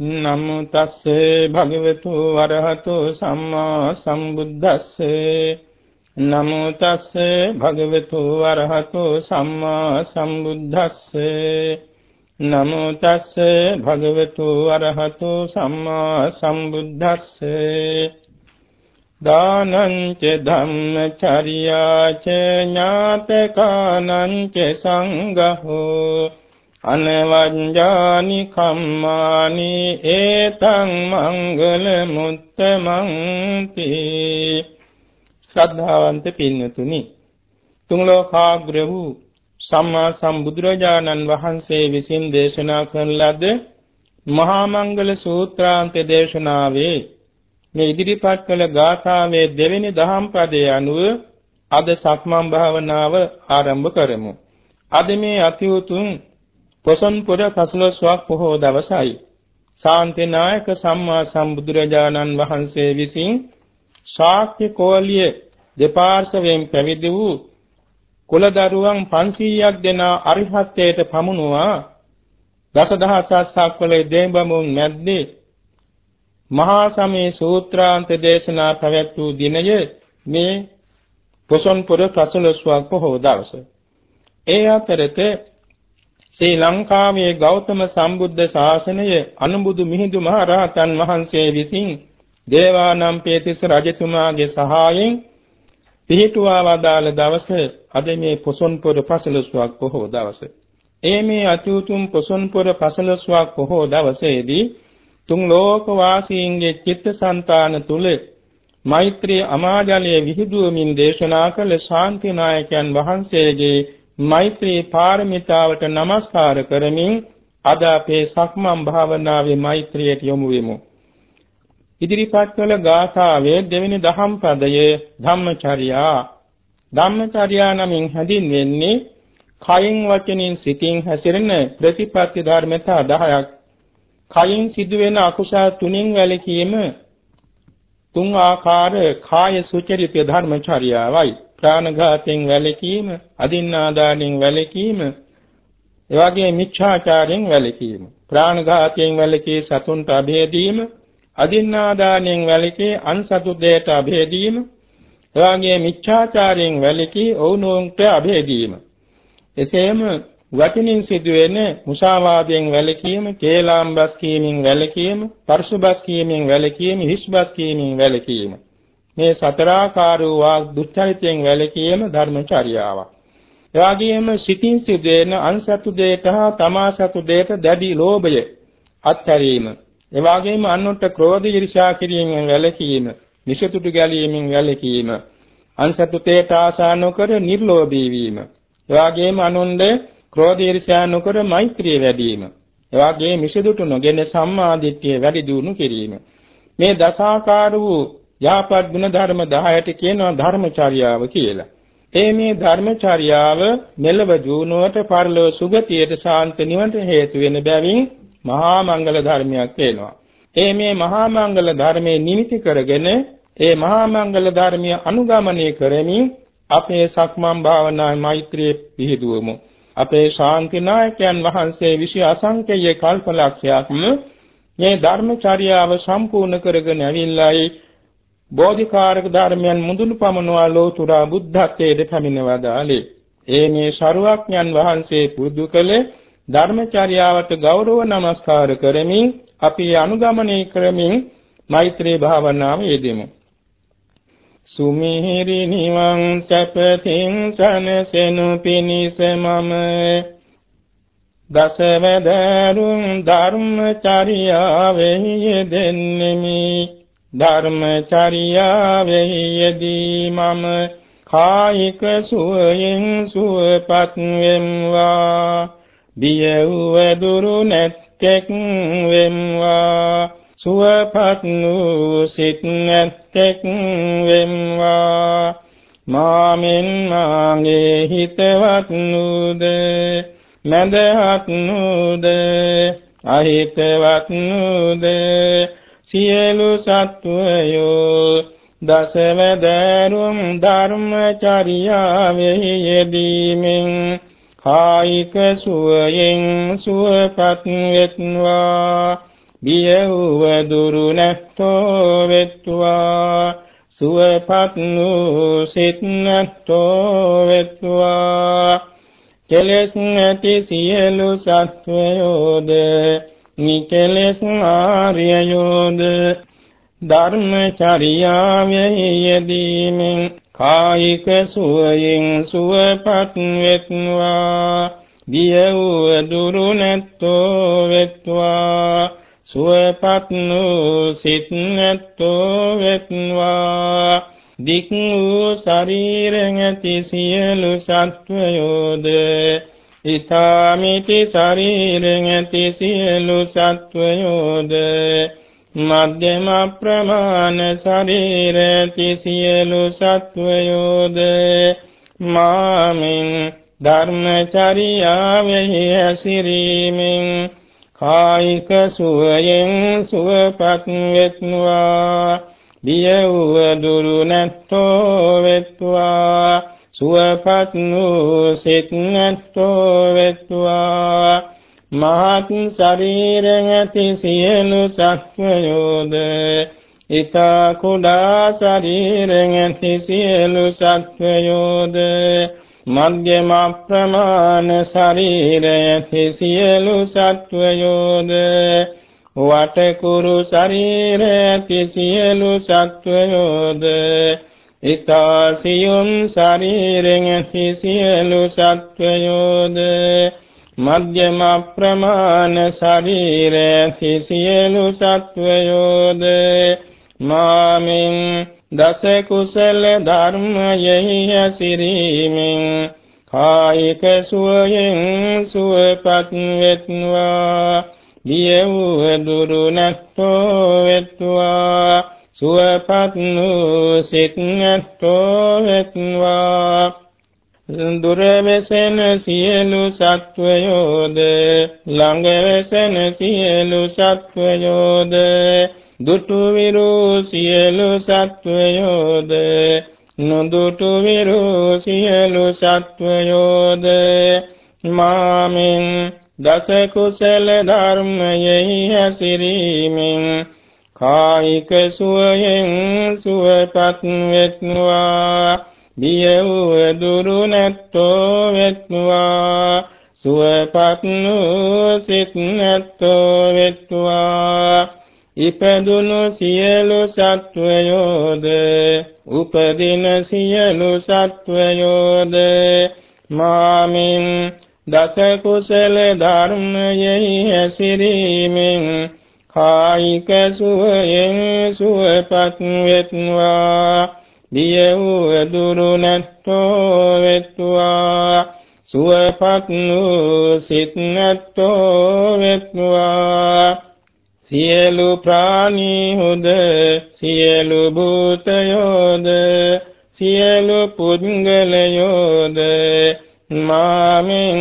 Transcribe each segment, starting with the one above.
නමෝ තස්සේ භගවතු වරහතු සම්මා සම්බුද්දස්සේ. නමෝ තස්සේ භගවතු වරහතු සම්මා සම්බුද්දස්සේ. නමෝ තස්සේ භගවතු වරහතු සම්මා සම්බුද්දස්සේ. දානං ච ධම්මචර්යා ච ඥාතකානං ච සංඝෝ අනවඤ්ඤානි කම්මානි ඒතං මංගල මුත්තමං තී ශ්‍රද්ධාවන්ත පින්නතුනි තුන් ලෝකාග්‍ර වූ සම්මා සම්බුදුරජාණන් වහන්සේ විසින් දේශනා කරන ලද මහා මංගල සූත්‍රාන්ත දේශනාවේ මේ ඉදිරිපත් කළ ගාථාවේ දෙවෙනි දහම් පදයේ අනුව අද සක්මන් භාවනාව ආරම්භ කරමු. අද මේ අති උතුම් පොසොන්පුර පසළොස්වක් පොහෝ දවසයි. ශාන්ති නායක සම්මා සම්බුදුරජාණන් වහන්සේ විසින් ශාක්‍ය කෝලිය දෙපාර්ශවයෙන් පැවිදි වූ කුලදරුවන් 500ක් දෙනා අරිහත්ත්වයට පමුණුවා දසදහසක් සක්වලේ දෙඹමුන් මැද්දේ මහා සමේ සූත්‍රාන්ත දේශනා පැවැත් වූ දිනය මේ පොසොන්පුර පසළොස්වක් පොහෝ දවස. ඒ අතරතේ ශ්‍රී ලංකාවේ ගෞතම සම්බුද්ධ ශාසනය අනුබුදු මිහිඳු මහ රහතන් වහන්සේ විසින් දේවානම්පියතිස්ස රජතුමාගේ සහායෙන් පිහිටුවා වදාළ දවස අද මේ පොසොන්පුර පසළොස්වක් පොහෝ දවස. ඒ මේ අතුතුම් පොසොන්පුර පසළොස්වක් පොහෝ දවසේදී තුන් ලෝක වාසීන්ගේ චිත්තසංතාන තුල මෛත්‍රී අමාජලයේ විහිදුවමින් දේශනා කළ ශාන්තිනායකයන් වහන්සේගේ මෛත්‍රී පාරමිතාවට নমස්කාර කරමින් අද අපේ සක්මන් භාවනාවේ මෛත්‍රියට යොමු වෙමු. ඉදිරිපත් කළ ගාථාවේ දෙවෙනි දහම් පදයේ ධම්මචර්යා ධම්මචර්යා නමින් හැඳින්වෙන්නේ කයින් වචනින් සිතින් හැසිරෙන ප්‍රතිපත්ති ධර්මතා 10ක්. කයින් සිදුවෙන අකුසල තුنين වැළකීම තුන් ආකාර කාය සුචරිත ධර්මචර්යාවයි. ප්‍රාණඝාතයෙන් වැළකීම, අදින්නාදානෙන් වැළකීම, එවාගේ මිච්ඡාචාරයෙන් වැළකීම. ප්‍රාණඝාතයෙන් වැළකී සතුන්ට අභේදීම, අදින්නාදානෙන් වැළකී අන්සතු දෙයට අභේදීම, එවාගේ මිච්ඡාචාරයෙන් වැළකී ඔවුනොන්ට අභේදීම. එසේම වචනින් සිදුවෙන මුසාවාදයෙන් වැළකීම, කේලාම්බස් කීමෙන් වැළකීම, පර්ශුබස් කීමෙන් වැළකීම, හිස්බස් කීමෙන් වැළකීම. මේ සතරාකාර වූ දුස්චරිතයෙන් වැළකීම ධර්මචර්යාවක්. එවාගෙම සිතින් සිදුවෙන අන්සතු දෙයට හා තමා සතු දෙයට දැඩි ලෝභය අත්හැරීම. එවාගෙම අනුන්ට ක්‍රෝධ ඊර්ෂ්‍යා කිරීමෙන් වැළකීම, නිෂතුටු ගැලීමෙන් වැළකීම. අන්සතු දෙයට ආශා නොකර නිර්ලෝභී වීම. එවාගෙම අනුන්ද ක්‍රෝධ ඊර්ෂ්‍යා නොකර මෛත්‍රිය වැඩි වීම. එවාගේ මිසදුටු නොගෙන සම්මාදිට්ඨිය වැඩි දියුණු කිරීම. මේ දසාකාර වූ යහපත් ගුණ ධර්ම 10ට කියනවා ධර්මචර්යාව කියලා. ඒ මේ ධර්මචර්යාව මෙලව ජීවණයට පරලොව සුගතියට ශාන්ත නිවනට හේතු වෙන බැවින් මහා මංගල ධර්මයක් වෙනවා. ඒ මේ මහා මංගල ධර්මයේ නිමිති කරගෙන ඒ මහා මංගල ධර්මීය අනුගමනය කරමින් අපේ සක්මන් භාවනායි මෛත්‍රියේ පිහිදුවමු. අපේ ශාන්තිනායකයන් වහන්සේ විශේෂ අසංකේය කල්පලක්ෂයක්ම මේ ධර්මචර්යාව සම්පූර්ණ කරගෙන ඇවිල්ලායි බෝධිකාරක ධර්මයන් මුදුන් පමනවා ලෝතුරා බුද්ධත්වයට පැමිණවදාලේ. ඒ මේ ශරුවක්ඥන් වහන්සේ පුරුදු කළ ධර්මචර්යාවට ගෞරව නමස්කාර කරමින් අපි අනුගමනය කරමින් මෛත්‍රී භාවනාව යෙදෙමු. සුමිහිරි නිවන් සැපතින් සනසෙනු පිණිස මම දසවදරුන් ධර්මචර්යාවෙහි යෙදෙන්නෙමි ධර්මචර්යාවෙහි යෙදී මම කායික සුවයෙන් සුවපත් වෙම්වා බිය වූ දුරු නැත්තෙක් වෙම්වා සුවපත් වූ සිත් නැත්තෙක් වෙම්වා මාමින් මාගේ හිතවත් නුද මැදහත් නුද අහිතවත් නුද සියලු සත්වයෝ දසවදරුම් ධර්මචර්යාවෙහි යෙදීමෙන් කායික සුවයෙන් සුවපත් වෙත්වා. බිය වූ දුරු නැත්තෝ වෙත්වා. සුවපත් වූ සිත් නැත්තෝ වෙත්වා. කෙලෙස් නැති සියලු සත්වයෝද නිකලෙස් ආර්යයෝද ධර්මචර්යාවෙහි යෙදීමෙන් කායික සුවයෙන් සුවපත් වෙත්වා. දිය වූ දුරු නැත්තෝ වෙත්වා. සුවපත් වූ සිත් නැත්තෝ වෙත්වා. දික් වූ ශරීරෙන් ඇති සියලු සත්වයෝද ඊතාමිති ශරීරෙන් ඇති සියලු සත්වයෝද මධ්‍යම ප්‍රමාණ ශරීර ඇති සියලු සත්වයෝද මාමින් ධර්මචර්යාවෙහි ඇසිරීමෙන් කායික සුවයෙන් සුවපත් වෙත්වා. දිය වූ දුරු නැත්තෝ වෙත්වා. සුවපත් වූ සිත් නැත්තෝ වෙත්වා. මහත් ශරීරෙන් ඇති සියලු සත්වයෝද ඊතා කුඩා ශරීරෙන් ඇති සියලු සත්වයෝද මධ්‍යම ප්‍රමාණ ශරීරයේ සියලු සත්වයෝද වටකුරු ශරීරයේ සියලු සත්වයෝද ඊතාසියුම් ශරීරයෙන් සියලු සත්වයෝද මධ්‍යම ප්‍රමාණ ශරීරයේ සියලු සත්වයෝද මාමින් දස කුසල ධර්මයෙහි හැසිරීමෙන් කායික සුවයෙන් සුවපත් වෙත්වා බිය වූ දුරු නැත්තෝ වෙත්වා. සුවපත් වූ සිත් නැත්තෝ වෙත්වා. දුර වෙසෙන සියලු සත්වයෝද ළඟ වෙසෙන සියලු සත්වයෝද දුටු විරු සියලු සත්වයෝද නොදුටු විරු සියලු සත්වයෝද. මාමින් දස කුසල ධර්මයෙහි හැසිරීමෙන් කායික සුවයෙන් සුවපත් වෙත්වා. බිය වූ දුරු නැත්තෝ වෙත්වා. සුවපත් වූ සිත් නැත්තෝ වෙත්වා. ඉපදුණු සියලු සත්වයෝද උපදින සියලු සත්වයෝද මාමින් දස කුසල ධර්මයෙහි හැසිරීමෙන් කායික සුවයෙන් සුවපත් වෙත්වා. දිය වූ දුරු නැත්තෝ වෙත්වා. සුවපත් වූ සිත් නැත්තෝ වෙත්වා. සියලු ප්‍රාණීහුද සියලු භූතයෝද සියලු පුද්ගලයෝද මාමින්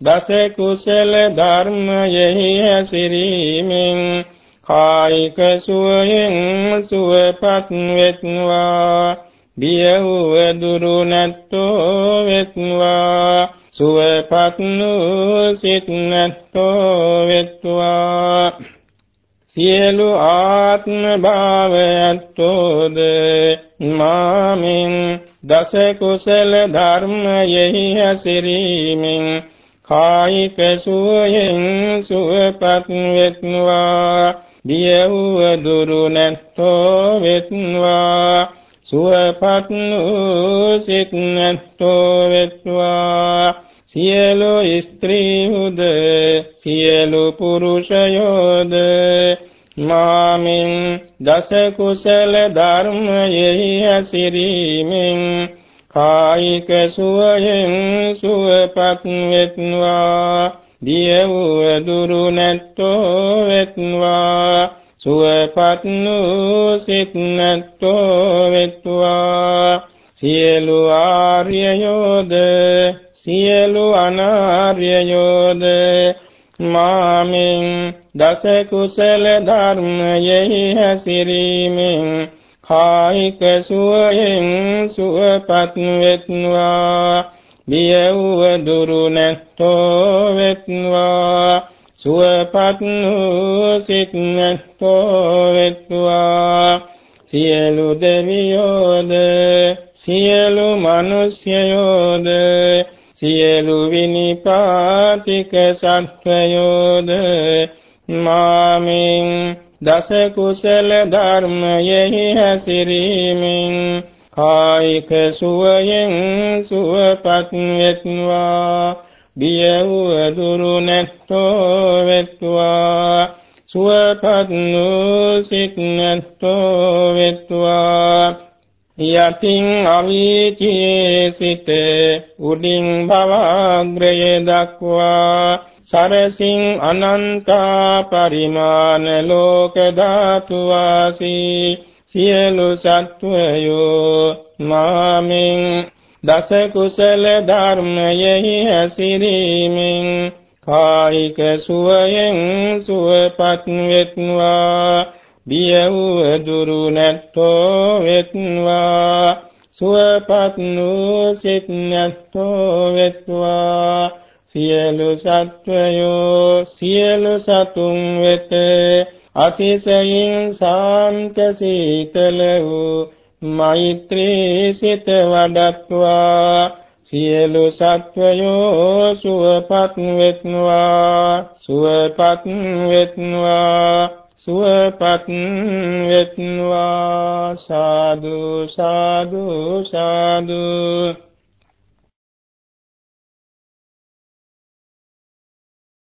දස කුසල ධර්මයෙහි හැසිරීමෙන් කායික සුවයෙන් සුවපත් වෙත්වා. බිය වූ දුරු නැත්තෝ වෙත්වා. සුවපත් වූ සිත් නැත්තෝ වෙත්වා. සියලු ආත්ම භාවයත්ෝද මාමින් දස කුසල ධර්මයෙහි හැසිරීමෙන් කායික සුවයෙන් සුවපත් වෙත්වා. බිය වූ දුරු නැත්තෝ වෙත්වා. සුවපත් වූ සිත් නැත්තෝ වෙත්වා. සියලු ස්ත්‍රීහුද කුසල ධර්මයෙහි හැසිරීමෙන් කායික සුවයෙන් සුවපත් වෙත්වා. දිය වූ දුරු නැත්තෝ වෙත්වා. සුවපත් වූ සිත් නැත්තෝ වෙත්වා. සියලු ආර්යයෝද සියලු අනාර්යයෝද මාමින් දස කුසල ධර්මයෙහි හැසිරීමෙන් කායික සුවයෙන් සුවපත් වෙත්වා. බිය වූ දුරු නැත්තෝ වෙත්වා. සුවපත් වූ සිත් නැත්තෝ වෙත්වා. සියලු දෙවියෝද සියලු මිනිස්යෝද සියලු විනිපාතික සත්වයෝද මාමින් දස කුසල ධර්මයෙහි හැසිරීමෙන් කායික සුවයෙන් සුවපත් වෙත්වා. බිය වූ දුරු නැත්තෝ වෙත්වා. සුවපත් වූ සිත් නැත්තෝ වෙත්වා. යතින් අවීචී සිත උඩින් භවග්‍රය දක්වා සරසින් අනන්ත පරිමාණ ලෝක ධාතු වාසී. සියලු සත්වයෝ මාමින් දස කුසල ධර්මයෙහි හැසිරීමෙන් කායික සුවයෙන් සුවපත් වෙත්වා. බිය වූ දුරු නැත්තෝ වෙත්වා. සුවපත් වූ සිත් නැත්තෝ වෙත්වා. සියලු සත්වයෝ සියලු සතුන් වෙත අතිශයින් සාන්ත සීතල වූ මෛත්‍රී සිත වඩත්වා. සියලු සත්වයෝ සුවපත් වෙත්වා. සුවපත් වෙත්වා. සුවපත් වෙත්වා. සාදු සාදු සාදු.